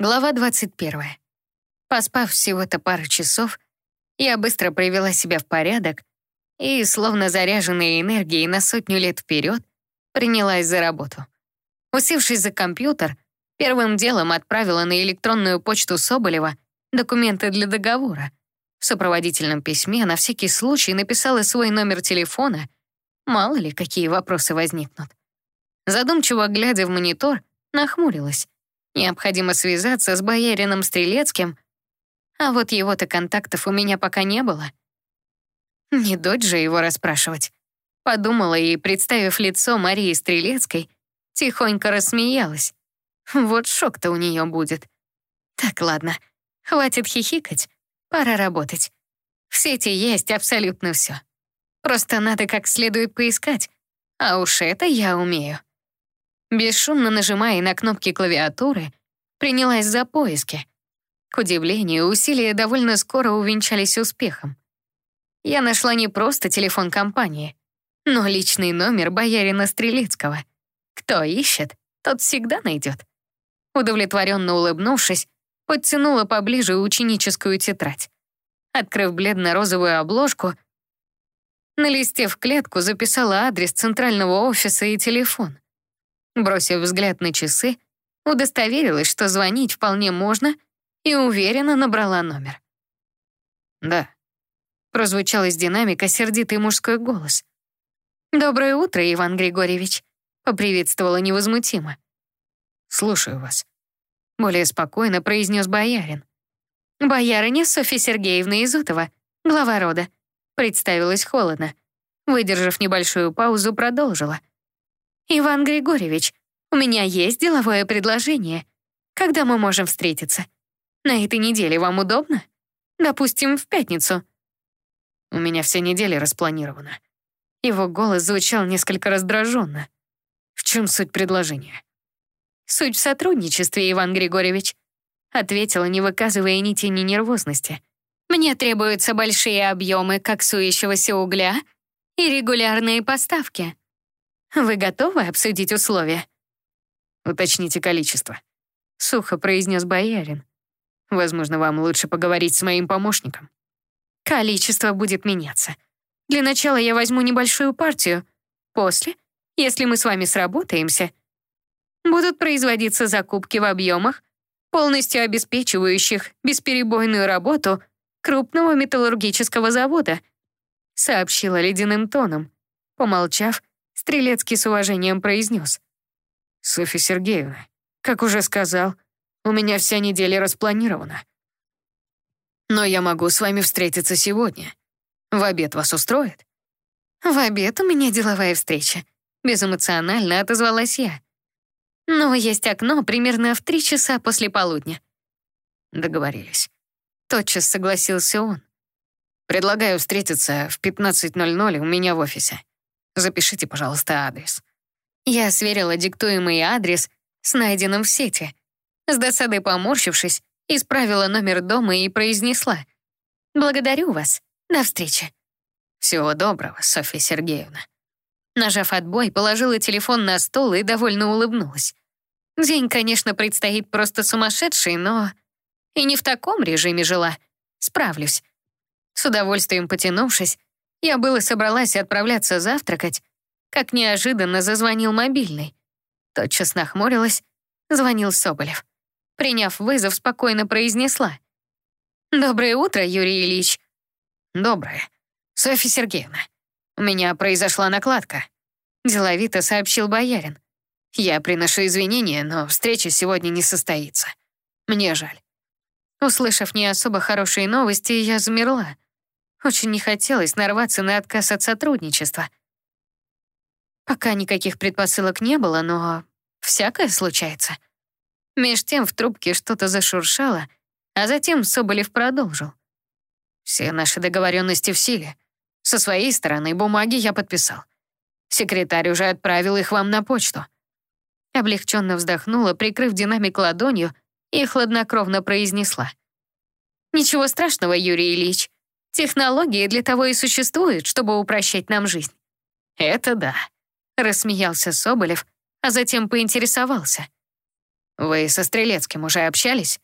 Глава 21. Поспав всего-то пару часов, я быстро привела себя в порядок и, словно заряженная энергией на сотню лет вперед, принялась за работу. Усевшись за компьютер, первым делом отправила на электронную почту Соболева документы для договора. В сопроводительном письме на всякий случай написала свой номер телефона, мало ли какие вопросы возникнут. Задумчиво глядя в монитор, нахмурилась. Необходимо связаться с боярином Стрелецким, а вот его-то контактов у меня пока не было. Не дочь же его расспрашивать. Подумала и, представив лицо Марии Стрелецкой, тихонько рассмеялась. Вот шок-то у нее будет. Так, ладно, хватит хихикать, пора работать. В сети есть абсолютно все. Просто надо как следует поискать, а уж это я умею. Бесшумно нажимая на кнопки клавиатуры, принялась за поиски. К удивлению, усилия довольно скоро увенчались успехом. Я нашла не просто телефон компании, но личный номер боярина Стрелецкого. Кто ищет, тот всегда найдет. Удовлетворенно улыбнувшись, подтянула поближе ученическую тетрадь. Открыв бледно-розовую обложку, на листе в клетку записала адрес центрального офиса и телефон. Бросив взгляд на часы, удостоверилась, что звонить вполне можно, и уверенно набрала номер. «Да», — прозвучал из динамика сердитый мужской голос. «Доброе утро, Иван Григорьевич», — поприветствовала невозмутимо. «Слушаю вас», — более спокойно произнес боярин. «Боярыня Софья Сергеевна Изотова, глава рода», — представилась холодно. Выдержав небольшую паузу, продолжила — «Иван Григорьевич, у меня есть деловое предложение. Когда мы можем встретиться? На этой неделе вам удобно? Допустим, в пятницу». «У меня вся неделя распланирована». Его голос звучал несколько раздраженно. «В чем суть предложения?» «Суть в сотрудничестве, Иван Григорьевич», ответила, не выказывая ни тени нервозности. «Мне требуются большие объемы коксующегося угля и регулярные поставки. Вы готовы обсудить условия?» «Уточните количество», — сухо произнес боярин. «Возможно, вам лучше поговорить с моим помощником». «Количество будет меняться. Для начала я возьму небольшую партию. После, если мы с вами сработаемся, будут производиться закупки в объемах, полностью обеспечивающих бесперебойную работу крупного металлургического завода», сообщила ледяным тоном. Помолчав, Стрелецкий с уважением произнес. «Софья Сергеевна, как уже сказал, у меня вся неделя распланирована. Но я могу с вами встретиться сегодня. В обед вас устроит?» «В обед у меня деловая встреча», — безэмоционально отозвалась я. «Но есть окно примерно в три часа после полудня». Договорились. Тотчас согласился он. «Предлагаю встретиться в 15.00 у меня в офисе. Запишите, пожалуйста, адрес». Я сверила диктуемый адрес с найденным в сети. С досадой поморщившись, исправила номер дома и произнесла. «Благодарю вас. До встречи». «Всего доброго, Софья Сергеевна». Нажав отбой, положила телефон на стол и довольно улыбнулась. День, конечно, предстоит просто сумасшедший, но и не в таком режиме жила. Справлюсь. С удовольствием потянувшись, я было собралась отправляться завтракать, как неожиданно зазвонил мобильный. Тотчас нахмурилась, звонил Соболев. Приняв вызов, спокойно произнесла. «Доброе утро, Юрий Ильич». «Доброе. Софья Сергеевна, у меня произошла накладка», деловито сообщил боярин. «Я приношу извинения, но встреча сегодня не состоится. Мне жаль». Услышав не особо хорошие новости, я замерла. Очень не хотелось нарваться на отказ от сотрудничества. Пока никаких предпосылок не было, но всякое случается. Меж тем в трубке что-то зашуршало, а затем Соболев продолжил. «Все наши договоренности в силе. Со своей стороны бумаги я подписал. Секретарь уже отправил их вам на почту». Облегченно вздохнула, прикрыв динамик ладонью, и хладнокровно произнесла. «Ничего страшного, Юрий Ильич. Технологии для того и существуют, чтобы упрощать нам жизнь». «Это да», — рассмеялся Соболев, а затем поинтересовался. «Вы со Стрелецким уже общались?»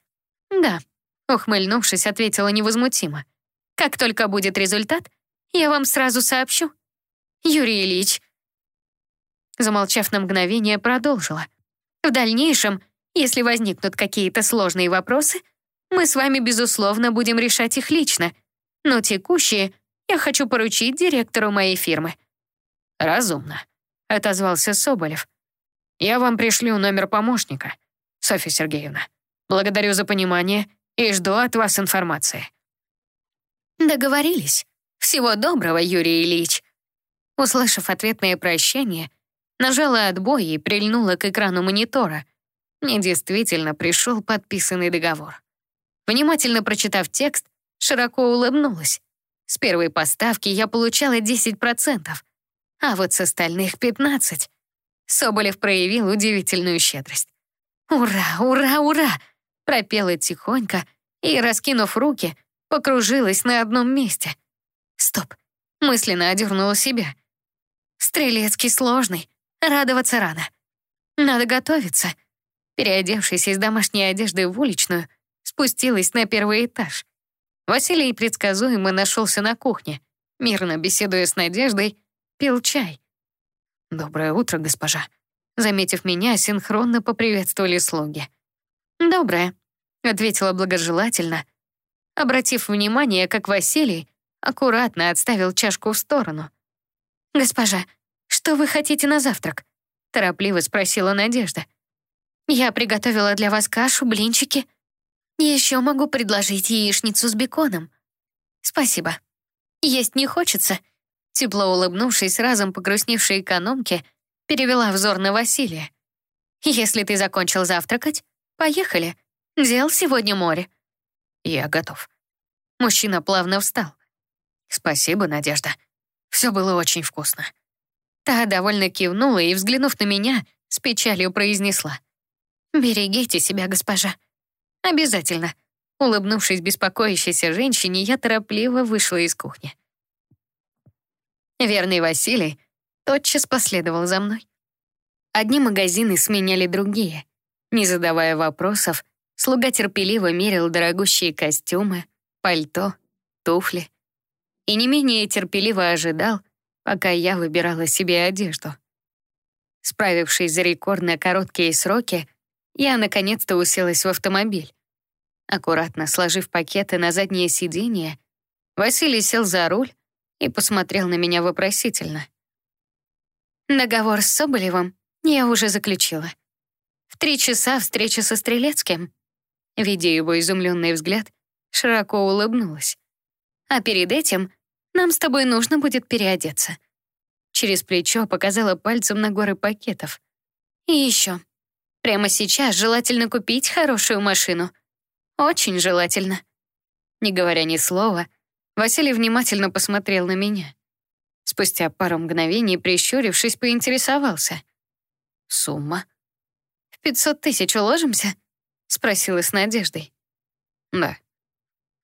«Да», — ухмыльнувшись, ответила невозмутимо. «Как только будет результат, я вам сразу сообщу. Юрий Ильич». Замолчав на мгновение, продолжила. «В дальнейшем, если возникнут какие-то сложные вопросы, мы с вами, безусловно, будем решать их лично, но текущие я хочу поручить директору моей фирмы». «Разумно», — отозвался Соболев. «Я вам пришлю номер помощника, Софья Сергеевна. Благодарю за понимание и жду от вас информации». «Договорились. Всего доброго, Юрий Ильич». Услышав ответное прощание, нажала отбой и прильнула к экрану монитора. Мне действительно пришел подписанный договор. Внимательно прочитав текст, широко улыбнулась. С первой поставки я получала 10%, а вот с остальных 15%. Соболев проявил удивительную щедрость. «Ура, ура, ура!» пропела тихонько и, раскинув руки, покружилась на одном месте. «Стоп!» мысленно одернула себя. «Стрелецкий сложный, радоваться рано. Надо готовиться». Переодевшись из домашней одежды в уличную, спустилась на первый этаж. Василий предсказуемо нашелся на кухне, мирно беседуя с Надеждой, пил чай. «Доброе утро, госпожа». Заметив меня, синхронно поприветствовали слуги. «Доброе», — ответила благожелательно, обратив внимание, как Василий аккуратно отставил чашку в сторону. «Госпожа, что вы хотите на завтрак?» — торопливо спросила Надежда. «Я приготовила для вас кашу, блинчики», еще могу предложить яичницу с беконом. Спасибо. Есть не хочется. Тепло улыбнувшись разом погрустневшей экономке, перевела взор на Василия. Если ты закончил завтракать, поехали. Дел сегодня море. Я готов. Мужчина плавно встал. Спасибо, Надежда. Все было очень вкусно. Та довольно кивнула и, взглянув на меня, с печалью произнесла. «Берегите себя, госпожа. «Обязательно». Улыбнувшись беспокоящейся женщине, я торопливо вышла из кухни. Верный Василий тотчас последовал за мной. Одни магазины сменяли другие. Не задавая вопросов, слуга терпеливо мерил дорогущие костюмы, пальто, туфли. И не менее терпеливо ожидал, пока я выбирала себе одежду. Справившись за рекордно короткие сроки, я наконец-то уселась в автомобиль. Аккуратно сложив пакеты на заднее сиденье, Василий сел за руль и посмотрел на меня вопросительно. Договор с Соболевым я уже заключила. В три часа встреча со Стрелецким. Видя его изумленный взгляд, широко улыбнулась. А перед этим нам с тобой нужно будет переодеться. Через плечо показала пальцем на горы пакетов. И еще. Прямо сейчас желательно купить хорошую машину — очень желательно. Не говоря ни слова, Василий внимательно посмотрел на меня. Спустя пару мгновений, прищурившись, поинтересовался. «Сумма?» «В пятьсот тысяч уложимся?» — спросила с надеждой. «Да».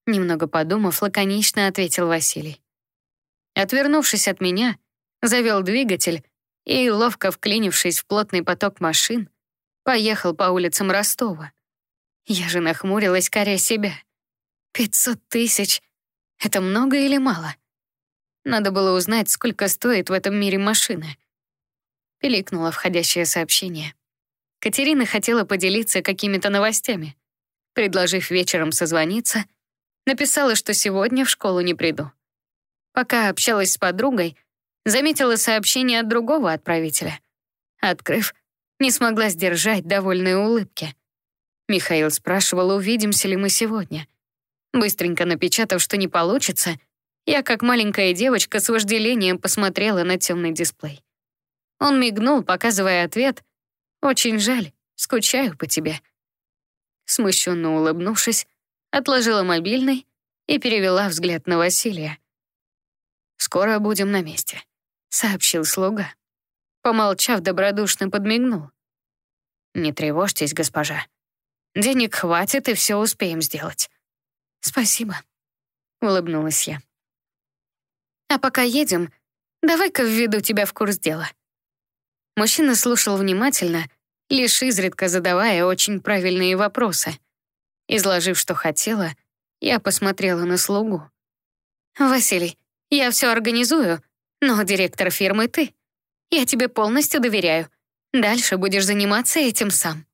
Немного подумав, лаконично ответил Василий. Отвернувшись от меня, завел двигатель и, ловко вклинившись в плотный поток машин, поехал по улицам Ростова. Я же нахмурилась, коря себя. Пятьсот тысяч. Это много или мало? Надо было узнать, сколько стоит в этом мире машина. Пиликнуло входящее сообщение. Катерина хотела поделиться какими-то новостями. Предложив вечером созвониться, написала, что сегодня в школу не приду. Пока общалась с подругой, заметила сообщение от другого отправителя. Открыв, не смогла сдержать довольные улыбки. Михаил спрашивал, увидимся ли мы сегодня. Быстренько напечатав, что не получится, я, как маленькая девочка, с вожделением посмотрела на темный дисплей. Он мигнул, показывая ответ. «Очень жаль, скучаю по тебе». Смущенно улыбнувшись, отложила мобильный и перевела взгляд на Василия. «Скоро будем на месте», — сообщил слуга. Помолчав, добродушно подмигнул. «Не тревожьтесь, госпожа. Денег хватит, и все успеем сделать. Спасибо, улыбнулась я. А пока едем, давай-ка введу тебя в курс дела. Мужчина слушал внимательно, лишь изредка задавая очень правильные вопросы. Изложив, что хотела, я посмотрела на слугу. «Василий, я все организую, но директор фирмы ты. Я тебе полностью доверяю. Дальше будешь заниматься этим сам».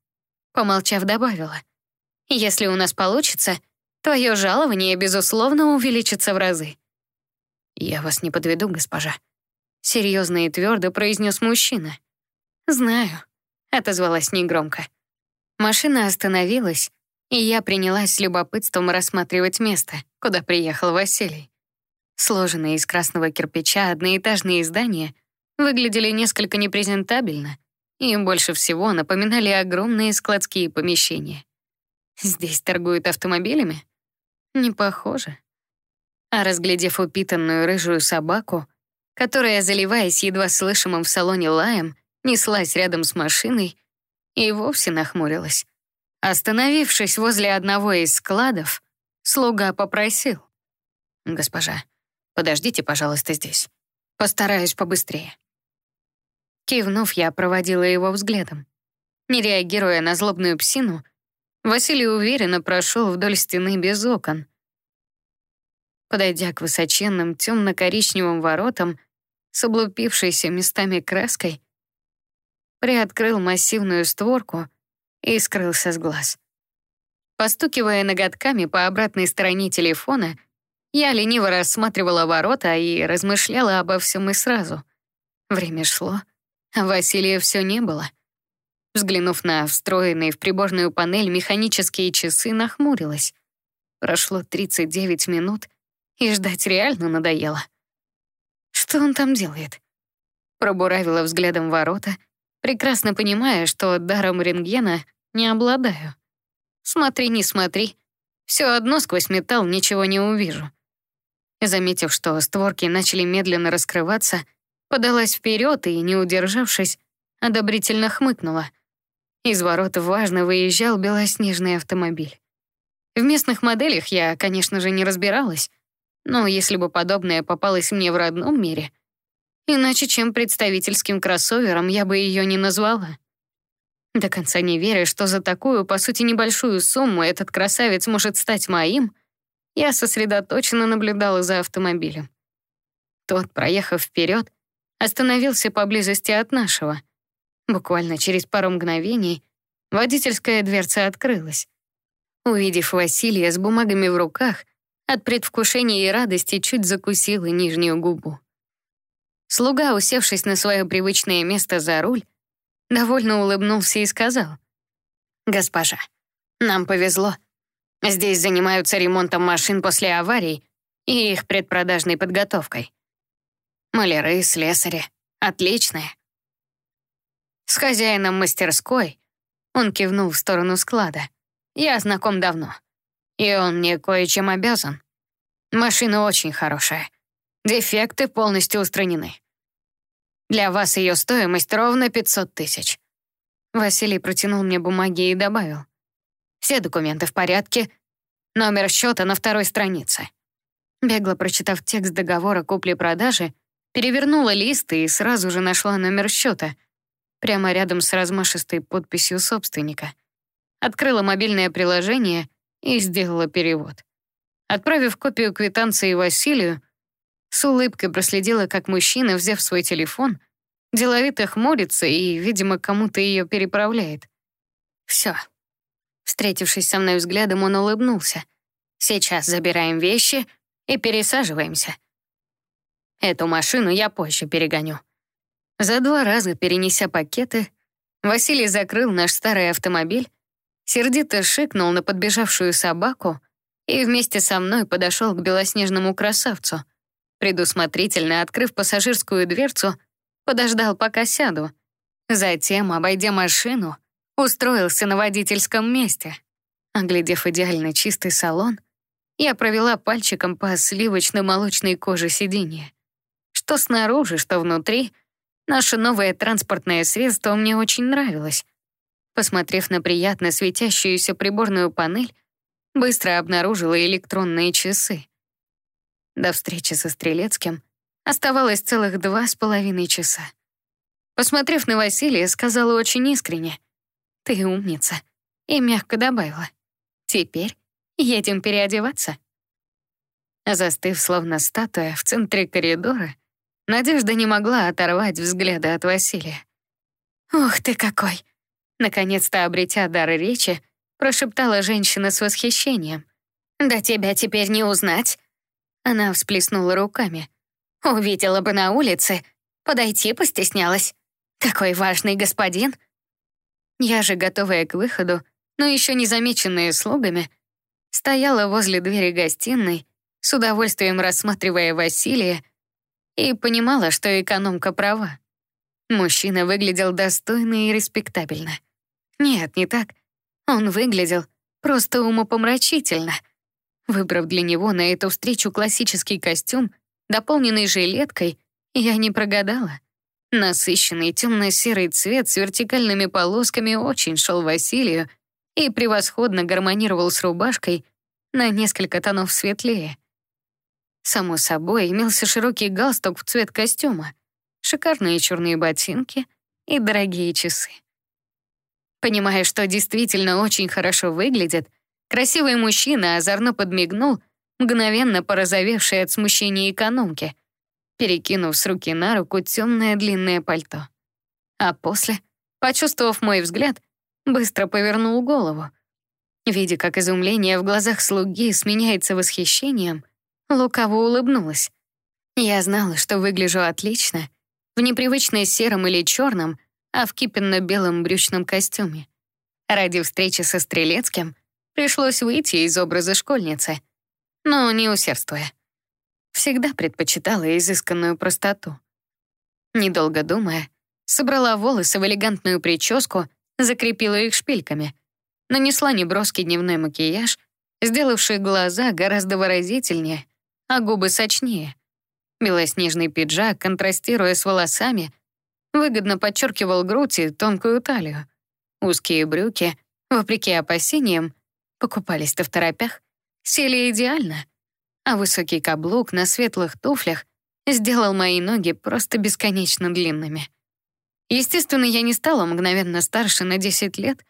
Помолчав, добавила. «Если у нас получится, твое жалование, безусловно, увеличится в разы». «Я вас не подведу, госпожа», — серьезно и твердо произнес мужчина. «Знаю», — отозвалась негромко. Машина остановилась, и я принялась с любопытством рассматривать место, куда приехал Василий. Сложенные из красного кирпича одноэтажные здания выглядели несколько непрезентабельно и больше всего напоминали огромные складские помещения. Здесь торгуют автомобилями? Не похоже. А разглядев упитанную рыжую собаку, которая, заливаясь едва слышимым в салоне лаем, неслась рядом с машиной и вовсе нахмурилась. Остановившись возле одного из складов, слуга попросил. «Госпожа, подождите, пожалуйста, здесь. Постараюсь побыстрее». Кивнув, я проводила его взглядом. Не реагируя на злобную псину, Василий уверенно прошел вдоль стены без окон. Подойдя к высоченным темно-коричневым воротам с облупившейся местами краской, приоткрыл массивную створку и скрылся с глаз. Постукивая ноготками по обратной стороне телефона, я лениво рассматривала ворота и размышляла обо всем и сразу. Время шло, Василия все не было. Взглянув на встроенные в приборную панель механические часы, нахмурилась. Прошло 39 минут, и ждать реально надоело. Что он там делает? Пробуравила взглядом ворота — прекрасно понимая, что даром рентгена не обладаю. Смотри, не смотри, все одно сквозь металл ничего не увижу. Заметив, что створки начали медленно раскрываться, подалась вперед и, не удержавшись, одобрительно хмыкнула. Из ворот важно выезжал белоснежный автомобиль. В местных моделях я, конечно же, не разбиралась, но если бы подобное попалось мне в родном мире — Иначе чем представительским кроссовером я бы ее не назвала. До конца не веря, что за такую, по сути, небольшую сумму этот красавец может стать моим, я сосредоточенно наблюдала за автомобилем. Тот, проехав вперед, остановился поблизости от нашего. Буквально через пару мгновений водительская дверца открылась. Увидев Василия с бумагами в руках, от предвкушения и радости чуть закусила нижнюю губу. Слуга, усевшись на свое привычное место за руль, довольно улыбнулся и сказал. «Госпожа, нам повезло. Здесь занимаются ремонтом машин после аварий и их предпродажной подготовкой. Маляры, слесари. Отличные. С хозяином мастерской, он кивнул в сторону склада, я знаком давно, и он мне кое-чем обязан. Машина очень хорошая. Дефекты полностью устранены. Для вас ее стоимость ровно 500 тысяч. Василий протянул мне бумаги и добавил. Все документы в порядке. Номер счета на второй странице. Бегло прочитав текст договора купли-продажи, перевернула лист и сразу же нашла номер счета, прямо рядом с размашистой подписью собственника. Открыла мобильное приложение и сделала перевод. Отправив копию квитанции Василию, с улыбкой проследила, как мужчина, взяв свой телефон, деловито хмурится и, видимо, кому-то ее переправляет. Все. Встретившись со мной взглядом, он улыбнулся. Сейчас забираем вещи и пересаживаемся. Эту машину я позже перегоню. За два раза перенеся пакеты, Василий закрыл наш старый автомобиль, сердито шикнул на подбежавшую собаку и вместе со мной подошел к белоснежному красавцу — Предусмотрительно открыв пассажирскую дверцу, подождал, пока сяду. Затем, обойдя машину, устроился на водительском месте. Оглядев идеально чистый салон, я провела пальчиком по сливочно-молочной коже сиденья. Что снаружи, что внутри, наше новое транспортное средство мне очень нравилось. Посмотрев на приятно светящуюся приборную панель, быстро обнаружила электронные часы. До встречи со Стрелецким оставалось целых два с половиной часа. Посмотрев на Василия, сказала очень искренне. Ты умница. И мягко добавила. Теперь едем переодеваться. Застыв, словно статуя, в центре коридора, Надежда не могла оторвать взгляда от Василия. «Ух ты какой!» Наконец-то, обретя дар речи, прошептала женщина с восхищением. «Да тебя теперь не узнать!» Она всплеснула руками. «Увидела бы на улице, подойти постеснялась. Такой важный господин!» Я же, готовая к выходу, но еще не замеченная слугами, стояла возле двери гостиной, с удовольствием рассматривая Василия, и понимала, что экономка права. Мужчина выглядел достойно и респектабельно. Нет, не так. Он выглядел просто умопомрачительно. Выбрав для него на эту встречу классический костюм, дополненный жилеткой, я не прогадала. Насыщенный темно-серый цвет с вертикальными полосками очень шел Василию и превосходно гармонировал с рубашкой на несколько тонов светлее. Само собой, имелся широкий галстук в цвет костюма, шикарные черные ботинки и дорогие часы. Понимая, что действительно очень хорошо выглядит, красивый мужчина озорно подмигнул, мгновенно порозовевшей от смущения экономки, перекинув с руки на руку темное длинное пальто. А после, почувствовав мой взгляд, быстро повернул голову. Видя, как изумление в глазах слуги сменяется восхищением, лукаво улыбнулась. Я знала, что выгляжу отлично, в непривычно сером или черном, а в кипенно-белом брючном костюме. Ради встречи со Стрелецким пришлось выйти из образа школьницы, но не усердствуя. Всегда предпочитала изысканную простоту. Недолго думая, собрала волосы в элегантную прическу, закрепила их шпильками, нанесла неброский дневной макияж, сделавший глаза гораздо выразительнее, а губы сочнее. Белоснежный пиджак, контрастируя с волосами, выгодно подчеркивал грудь и тонкую талию. Узкие брюки, вопреки опасениям, покупались-то в торопях, сели идеально, а высокий каблук на светлых туфлях сделал мои ноги просто бесконечно длинными. Естественно, я не стала мгновенно старше на 10 лет,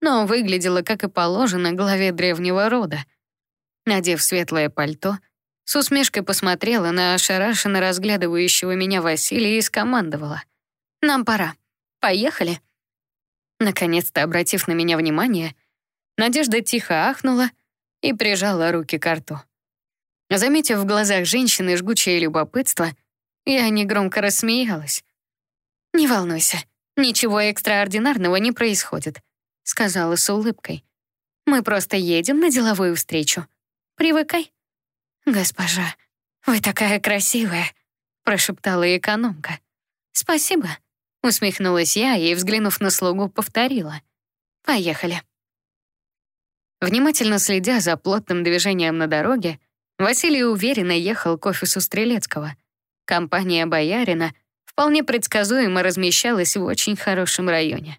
но выглядела, как и положено, главе древнего рода. Надев светлое пальто — с усмешкой посмотрела на ошарашенно разглядывающего меня Василия и скомандовала. «Нам пора. Поехали». Наконец-то, обратив на меня внимание, Надежда тихо ахнула и прижала руки к рту. Заметив в глазах женщины жгучее любопытство, я негромко рассмеялась. «Не волнуйся, ничего экстраординарного не происходит», сказала с улыбкой. «Мы просто едем на деловую встречу. Привыкай». «Госпожа, вы такая красивая», — прошептала экономка. «Спасибо», — усмехнулась я и, взглянув на слугу, повторила. «Поехали». Внимательно следя за плотным движением на дороге, Василий уверенно ехал к офису Стрелецкого. Компания «Боярина» вполне предсказуемо размещалась в очень хорошем районе.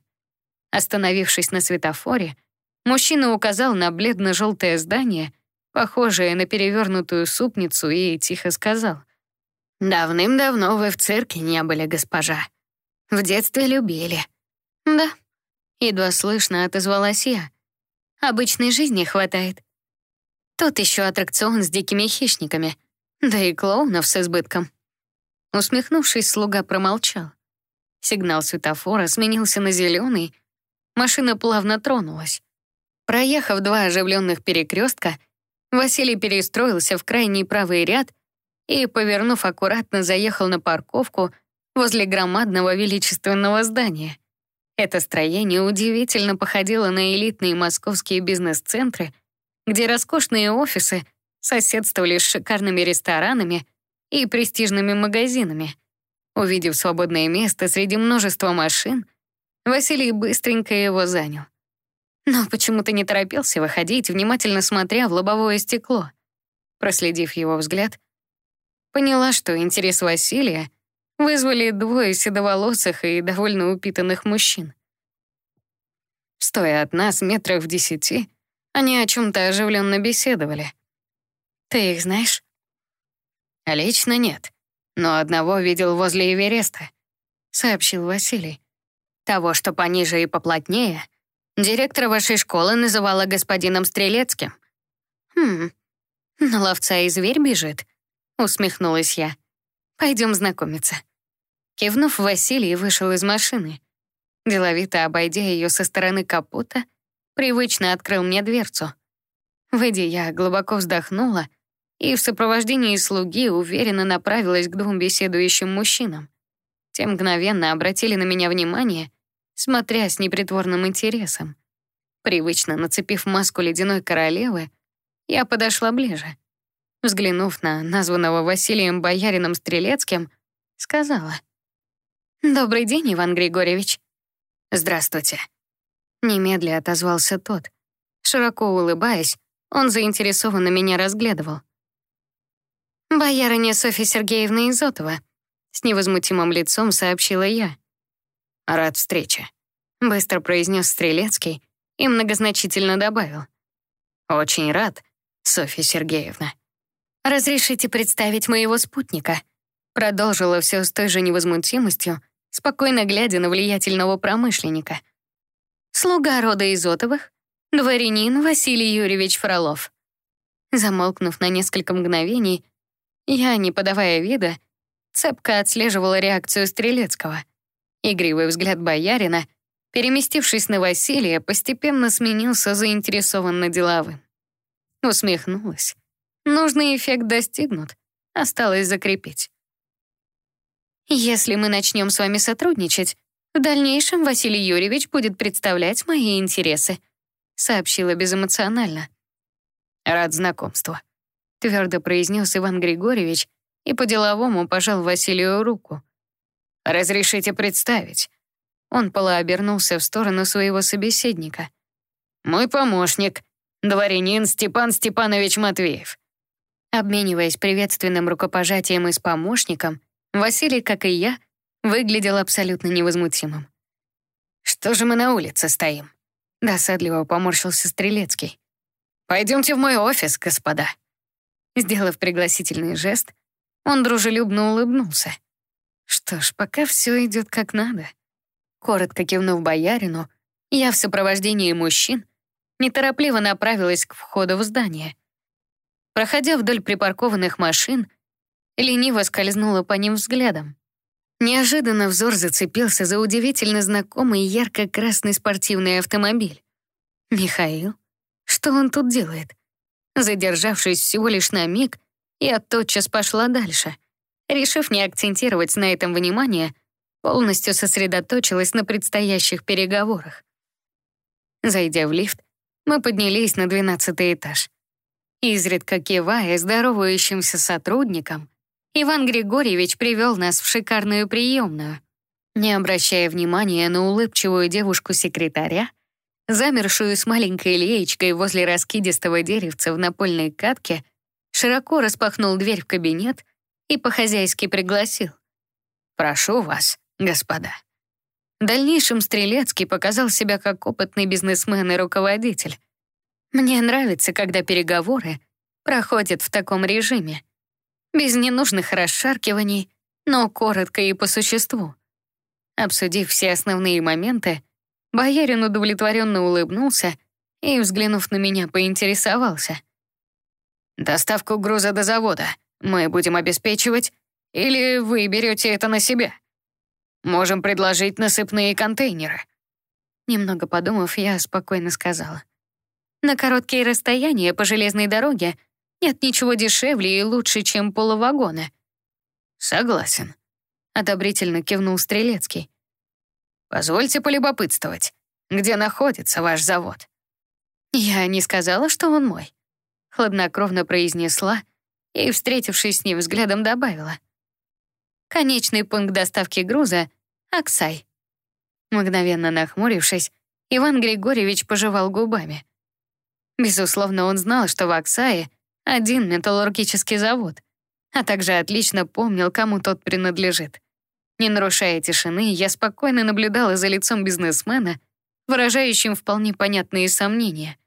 Остановившись на светофоре, мужчина указал на бледно-желтое здание — похожее на перевернутую супницу, и тихо сказал. «Давным-давно вы в цирке не были, госпожа. В детстве любили». «Да», — едва слышно отозвалась я. «Обычной жизни хватает. Тут еще аттракцион с дикими хищниками, да и клоунов с избытком». Усмехнувшись, слуга промолчал. Сигнал светофора сменился на зеленый, машина плавно тронулась. Проехав два оживленных перекрестка, Василий перестроился в крайний правый ряд и, повернув аккуратно, заехал на парковку возле громадного величественного здания. Это строение удивительно походило на элитные московские бизнес-центры, где роскошные офисы соседствовали с шикарными ресторанами и престижными магазинами. Увидев свободное место среди множества машин, Василий быстренько его занял но почему-то не торопился выходить, внимательно смотря в лобовое стекло. Проследив его взгляд, поняла, что интерес Василия вызвали двое седоволосых и довольно упитанных мужчин. Стоя от нас метрах в десяти, они о чем-то оживленно беседовали. «Ты их знаешь?» «Лично нет, но одного видел возле Эвереста», — сообщил Василий. «Того, что пониже и поплотнее — Директор вашей школы называла господином Стрелецким. Хм, на ловца и зверь бежит, усмехнулась я. Пойдем знакомиться. Кивнув, Василий вышел из машины. Деловито обойдя ее со стороны капота, привычно открыл мне дверцу. Выйдя, я глубоко вздохнула и в сопровождении слуги уверенно направилась к двум беседующим мужчинам. Те мгновенно обратили на меня внимание, смотря с непритворным интересом. Привычно нацепив маску ледяной королевы, я подошла ближе. Взглянув на названного Василием Боярином Стрелецким, сказала. «Добрый день, Иван Григорьевич». «Здравствуйте». Немедля отозвался тот. Широко улыбаясь, он заинтересованно меня разглядывал. «Боярыня Софья Сергеевна Изотова», — с невозмутимым лицом сообщила я. «Рад встрече», — быстро произнес Стрелецкий и многозначительно добавил. «Очень рад, Софья Сергеевна». «Разрешите представить моего спутника», — продолжила все с той же невозмутимостью, спокойно глядя на влиятельного промышленника. «Слуга рода Изотовых, дворянин Василий Юрьевич Фролов». Замолкнув на несколько мгновений, я, не подавая вида, цепко отслеживала реакцию Стрелецкого. Игривый взгляд боярина, переместившись на Василия, постепенно сменился заинтересованно деловым. Усмехнулась. Нужный эффект достигнут. Осталось закрепить. Если мы начнем с вами сотрудничать, в дальнейшем Василий Юрьевич будет представлять мои интересы, сообщила безэмоционально. Рад знакомству твердо произнес Иван Григорьевич и по-деловому пожал Василию руку. «Разрешите представить». Он полуобернулся в сторону своего собеседника. «Мой помощник, дворянин Степан Степанович Матвеев». Обмениваясь приветственным рукопожатием и с помощником, Василий, как и я, выглядел абсолютно невозмутимым. «Что же мы на улице стоим?» Досадливо поморщился Стрелецкий. «Пойдемте в мой офис, господа». Сделав пригласительный жест, он дружелюбно улыбнулся. Что ж, пока все идет как надо. Коротко кивнув боярину, я в сопровождении мужчин неторопливо направилась к входу в здание. Проходя вдоль припаркованных машин, лениво скользнула по ним взглядом. Неожиданно взор зацепился за удивительно знакомый ярко-красный спортивный автомобиль. Михаил? Что он тут делает? Задержавшись всего лишь на миг, я тотчас пошла дальше. Решив не акцентировать на этом внимание, полностью сосредоточилась на предстоящих переговорах. Зайдя в лифт, мы поднялись на двенадцатый этаж. Изредка кивая здоровающимся сотрудникам, Иван Григорьевич привел нас в шикарную приемную. Не обращая внимания на улыбчивую девушку-секретаря, замершую с маленькой леечкой возле раскидистого деревца в напольной катке, широко распахнул дверь в кабинет и по-хозяйски пригласил. «Прошу вас, господа». В дальнейшем Стрелецкий показал себя как опытный бизнесмен и руководитель. Мне нравится, когда переговоры проходят в таком режиме. Без ненужных расшаркиваний, но коротко и по существу. Обсудив все основные моменты, Боярин удовлетворенно улыбнулся и, взглянув на меня, поинтересовался. «Доставку груза до завода мы будем обеспечивать, или вы берете это на себя? Можем предложить насыпные контейнеры». Немного подумав, я спокойно сказала. «На короткие расстояния по железной дороге нет ничего дешевле и лучше, чем полувагона». «Согласен», — одобрительно кивнул Стрелецкий. Позвольте полюбопытствовать, где находится ваш завод?» «Я не сказала, что он мой», — хладнокровно произнесла и, встретившись с ним взглядом, добавила. «Конечный пункт доставки груза — Аксай». Мгновенно нахмурившись, Иван Григорьевич пожевал губами. Безусловно, он знал, что в Аксае один металлургический завод, а также отлично помнил, кому тот принадлежит. Не нарушая тишины, я спокойно наблюдала за лицом бизнесмена, выражающим вполне понятные сомнения.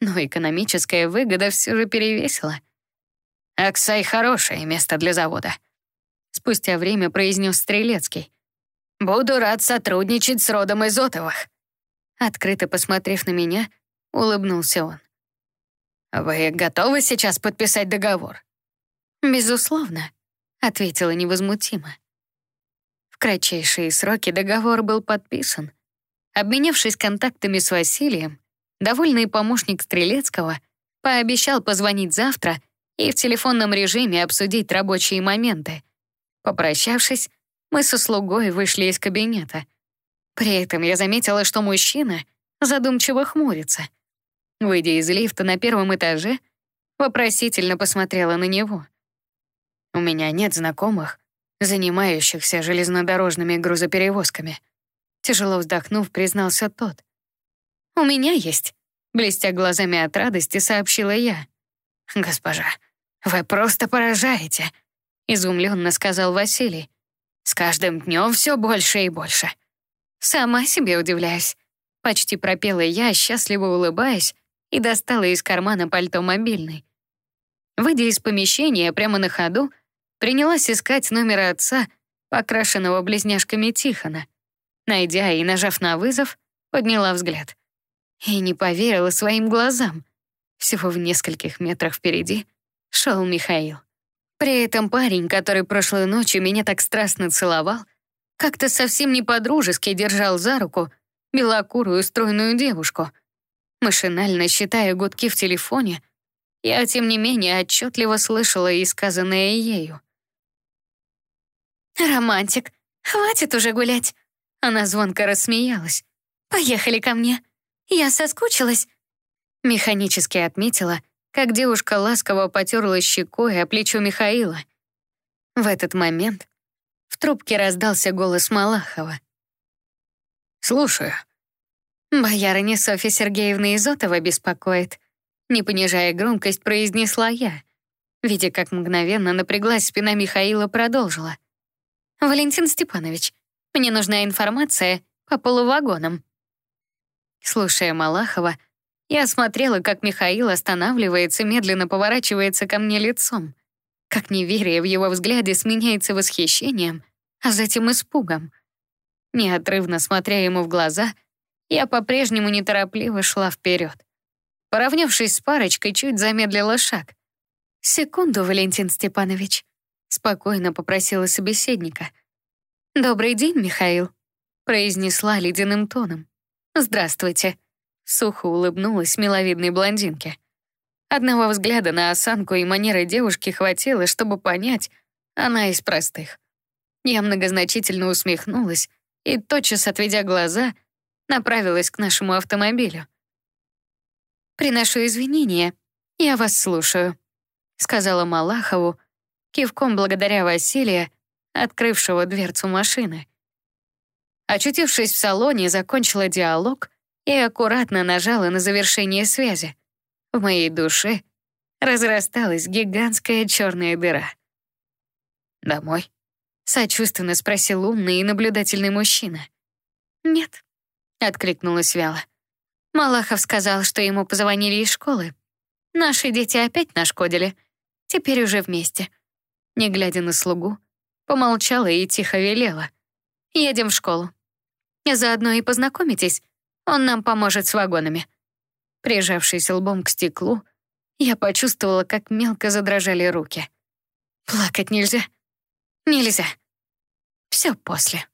Но экономическая выгода все же перевесила. «Аксай — хорошее место для завода», — спустя время произнес Стрелецкий. «Буду рад сотрудничать с родом Изотовых». Открыто посмотрев на меня, улыбнулся он. «Вы готовы сейчас подписать договор?» «Безусловно», — ответила невозмутимо. В кратчайшие сроки договор был подписан. Обменявшись контактами с Василием, довольный помощник Стрелецкого пообещал позвонить завтра и в телефонном режиме обсудить рабочие моменты. Попрощавшись, мы со слугой вышли из кабинета. При этом я заметила, что мужчина задумчиво хмурится. Выйдя из лифта на первом этаже, вопросительно посмотрела на него. У меня нет знакомых, занимающихся железнодорожными грузоперевозками. Тяжело вздохнув, признался тот. «У меня есть», — блестя глазами от радости, сообщила я. «Госпожа, вы просто поражаете», — изумленно сказал Василий. «С каждым днем все больше и больше». «Сама себе удивляюсь», — почти пропела я, счастливо улыбаясь, и достала из кармана пальто мобильный. Выйдя из помещения прямо на ходу, принялась искать номер отца, покрашенного близняшками Тихона. Найдя и нажав на вызов, подняла взгляд. И не поверила своим глазам. Всего в нескольких метрах впереди шел Михаил. При этом парень, который прошлой ночью меня так страстно целовал, как-то совсем не по-дружески держал за руку белокурую стройную девушку. Машинально считая гудки в телефоне, я, тем не менее, отчетливо слышала и сказанное ею. «Романтик, хватит уже гулять!» Она звонко рассмеялась. «Поехали ко мне. Я соскучилась». Механически отметила, как девушка ласково потерла щекой о плечо Михаила. В этот момент в трубке раздался голос Малахова. «Слушаю». «Боярыня Софья Сергеевна Изотова беспокоит», не понижая громкость, произнесла я. Видя, как мгновенно напряглась спина Михаила, продолжила. «Валентин Степанович, мне нужна информация по полувагонам». Слушая Малахова, я смотрела, как Михаил останавливается, медленно поворачивается ко мне лицом, как неверие в его взгляде сменяется восхищением, а затем испугом. Неотрывно смотря ему в глаза, я по-прежнему неторопливо шла вперед. Поравнявшись с парочкой, чуть замедлила шаг. «Секунду, Валентин Степанович», — спокойно попросила собеседника. «Добрый день, Михаил», — произнесла ледяным тоном. «Здравствуйте», — сухо улыбнулась миловидной блондинке. Одного взгляда на осанку и манеры девушки хватило, чтобы понять, она из простых. Я многозначительно усмехнулась и, тотчас отведя глаза, направилась к нашему автомобилю. «Приношу извинения. Я вас слушаю», — сказала Малахову, кивком благодаря Василия, открывшего дверцу машины. Очутившись в салоне, закончила диалог и аккуратно нажала на завершение связи. В моей душе разрасталась гигантская черная дыра. «Домой?» — сочувственно спросил умный и наблюдательный мужчина. «Нет», — откликнулась вяло. Малахов сказал, что ему позвонили из школы. Наши дети опять нашкодили. Теперь уже вместе. Не глядя на слугу, помолчала и тихо велела. «Едем в школу. Заодно и познакомитесь. Он нам поможет с вагонами». Прижавшись лбом к стеклу, я почувствовала, как мелко задрожали руки. Плакать нельзя. Нельзя. Все после.